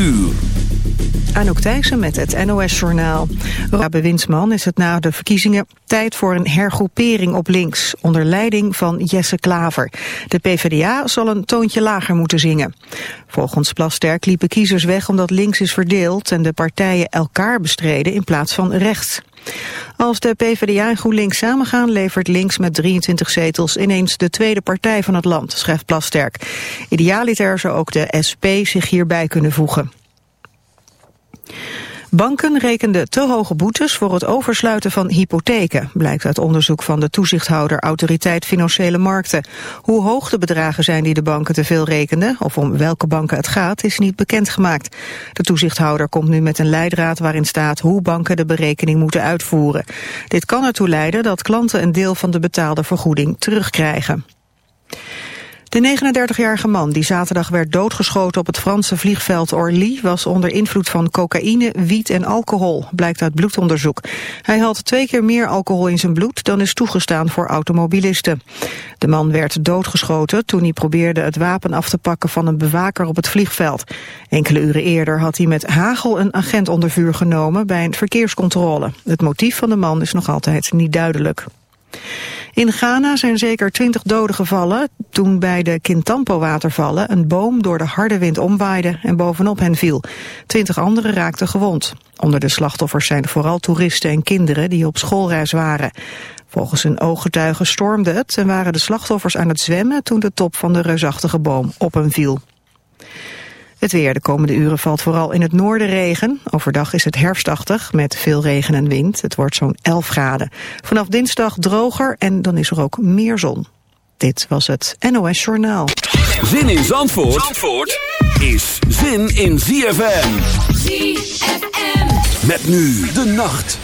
uur. Anouk Thijssen met het NOS-journaal. Rabe Winsman is het na de verkiezingen tijd voor een hergroepering op links... onder leiding van Jesse Klaver. De PvdA zal een toontje lager moeten zingen. Volgens Plasterk liepen kiezers weg omdat links is verdeeld... en de partijen elkaar bestreden in plaats van rechts. Als de PvdA en GroenLinks samengaan levert links met 23 zetels ineens de tweede partij van het land, schrijft Plasterk. Idealiter zou ook de SP zich hierbij kunnen voegen. Banken rekenden te hoge boetes voor het oversluiten van hypotheken, blijkt uit onderzoek van de toezichthouder Autoriteit Financiële Markten. Hoe hoog de bedragen zijn die de banken te veel rekenden, of om welke banken het gaat, is niet bekendgemaakt. De toezichthouder komt nu met een leidraad waarin staat hoe banken de berekening moeten uitvoeren. Dit kan ertoe leiden dat klanten een deel van de betaalde vergoeding terugkrijgen. De 39-jarige man die zaterdag werd doodgeschoten op het Franse vliegveld Orly was onder invloed van cocaïne, wiet en alcohol, blijkt uit bloedonderzoek. Hij had twee keer meer alcohol in zijn bloed dan is toegestaan voor automobilisten. De man werd doodgeschoten toen hij probeerde het wapen af te pakken van een bewaker op het vliegveld. Enkele uren eerder had hij met hagel een agent onder vuur genomen bij een verkeerscontrole. Het motief van de man is nog altijd niet duidelijk. In Ghana zijn zeker twintig doden gevallen toen bij de Kintampo-watervallen een boom door de harde wind omwaaide en bovenop hen viel. Twintig anderen raakten gewond. Onder de slachtoffers zijn vooral toeristen en kinderen die op schoolreis waren. Volgens een ooggetuige stormde het en waren de slachtoffers aan het zwemmen toen de top van de reusachtige boom op hen viel. Het weer de komende uren valt vooral in het noorden regen. Overdag is het herfstachtig met veel regen en wind. Het wordt zo'n 11 graden. Vanaf dinsdag droger en dan is er ook meer zon. Dit was het NOS Journaal. Zin in Zandvoort, Zandvoort is zin in ZFM. ZFM. Met nu de nacht.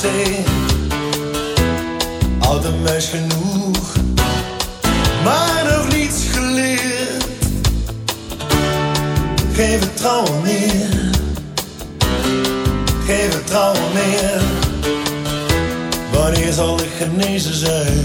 De wc. Oud een meis genoeg, maar nog niets geleerd. Geen vertrouwen meer, geen vertrouwen meer. Wanneer zal ik genezen zijn?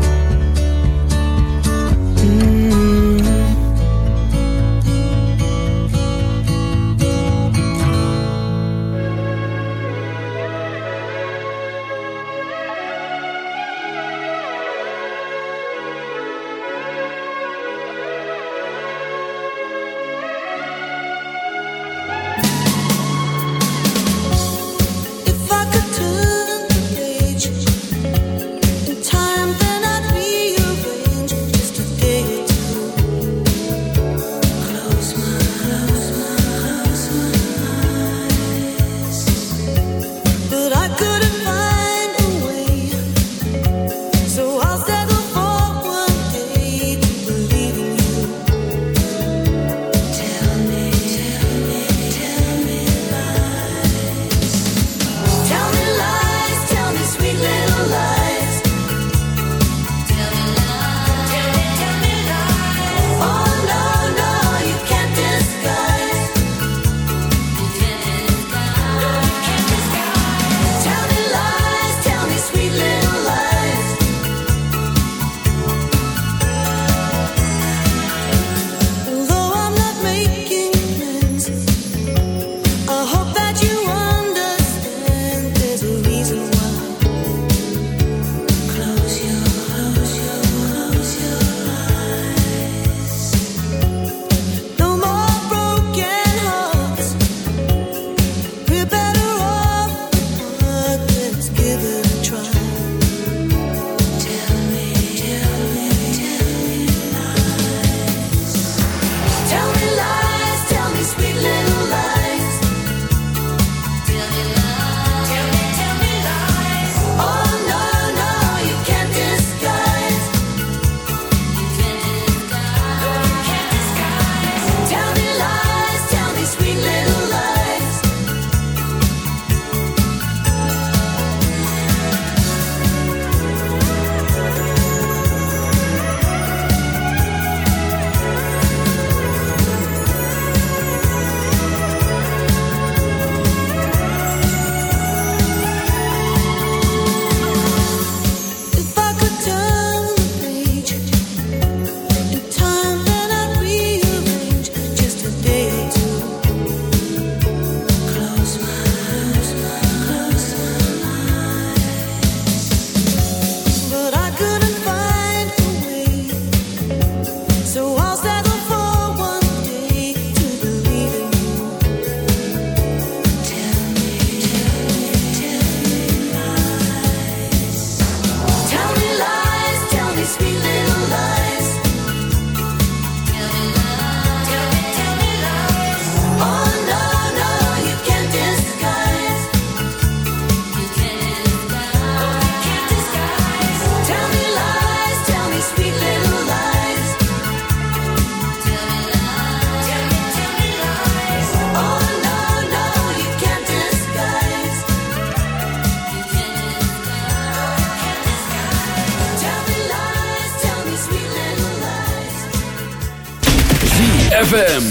ZFM.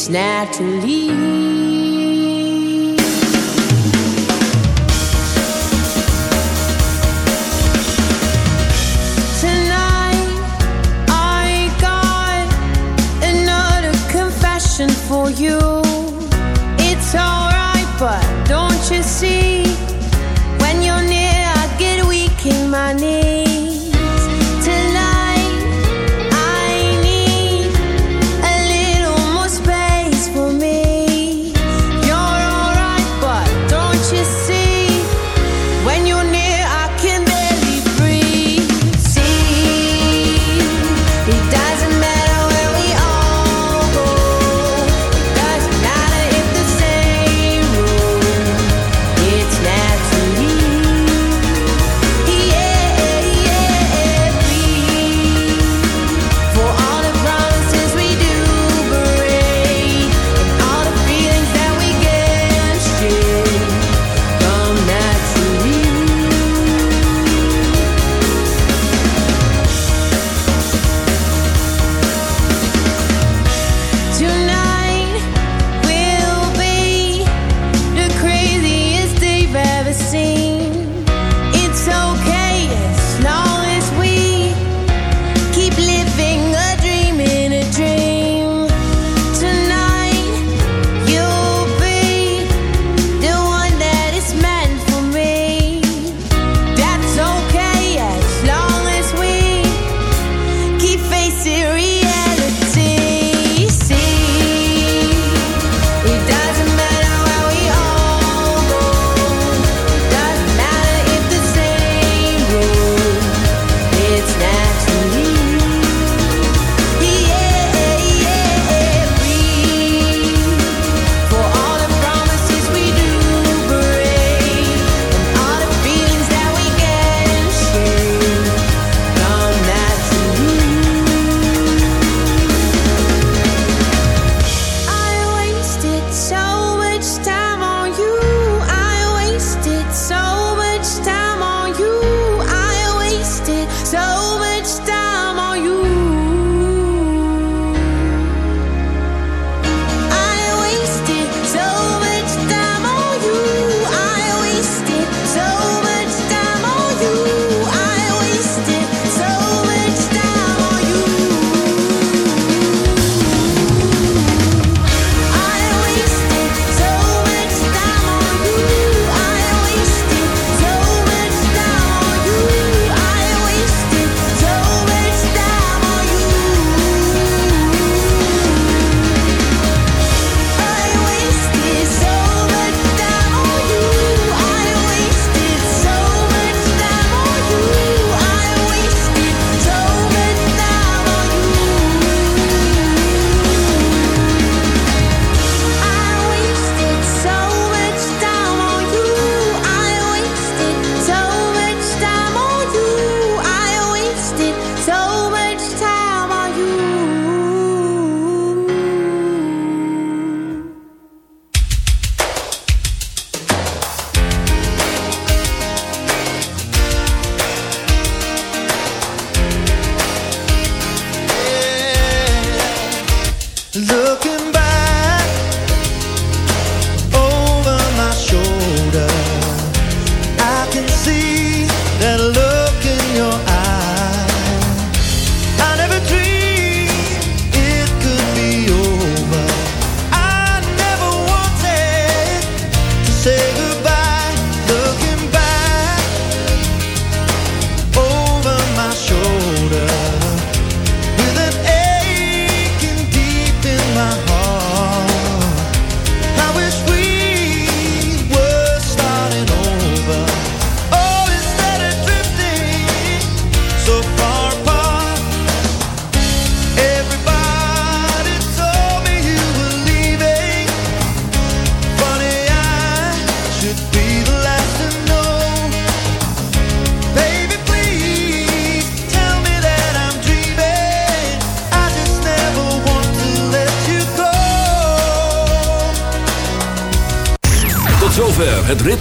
It's naturally.